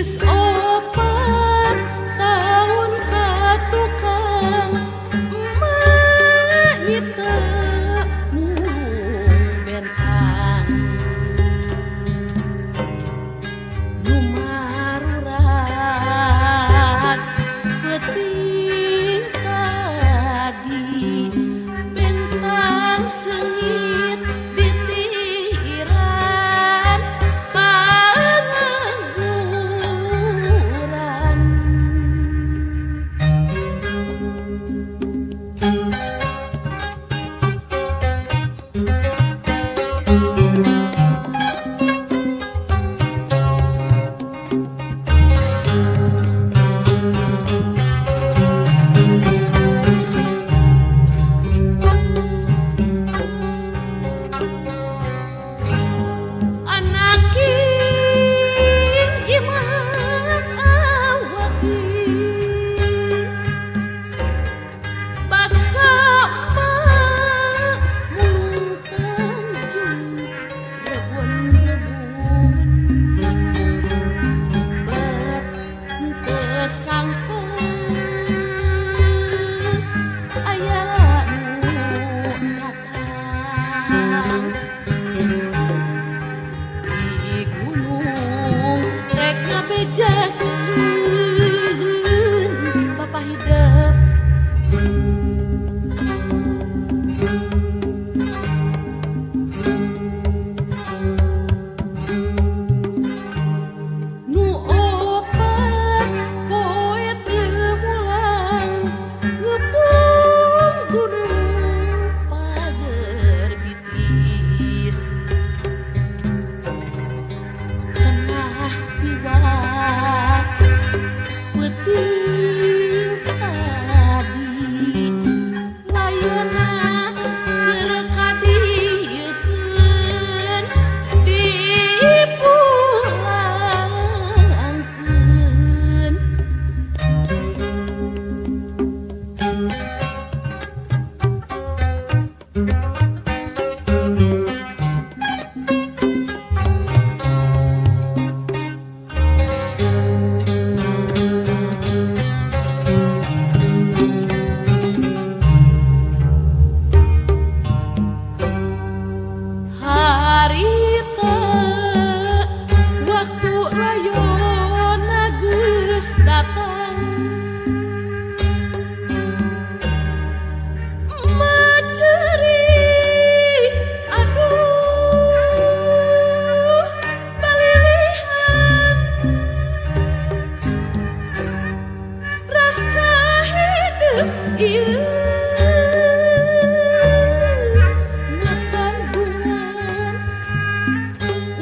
Gus oh sangku ayaah di gunung mereka bejakan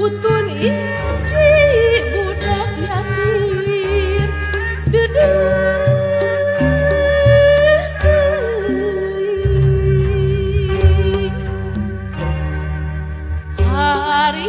Utun inci budak yatim Dedeh Hari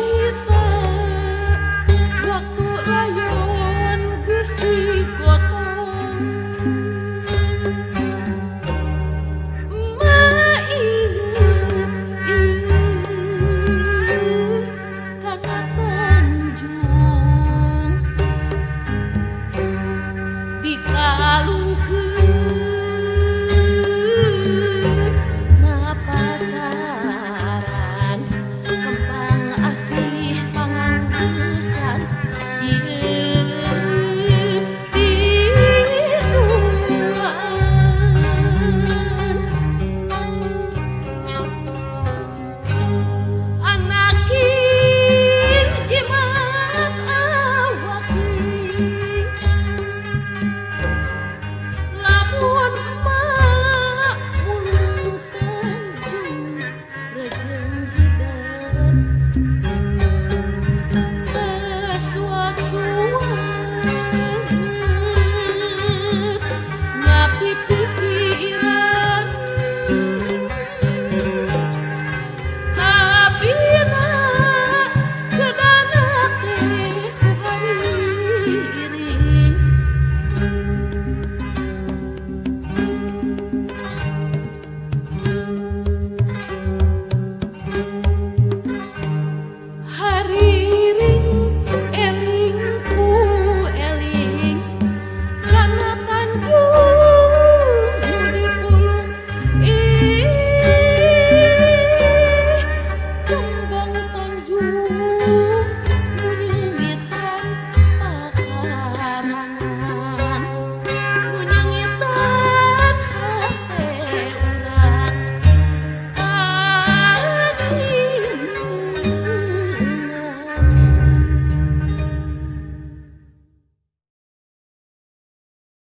love.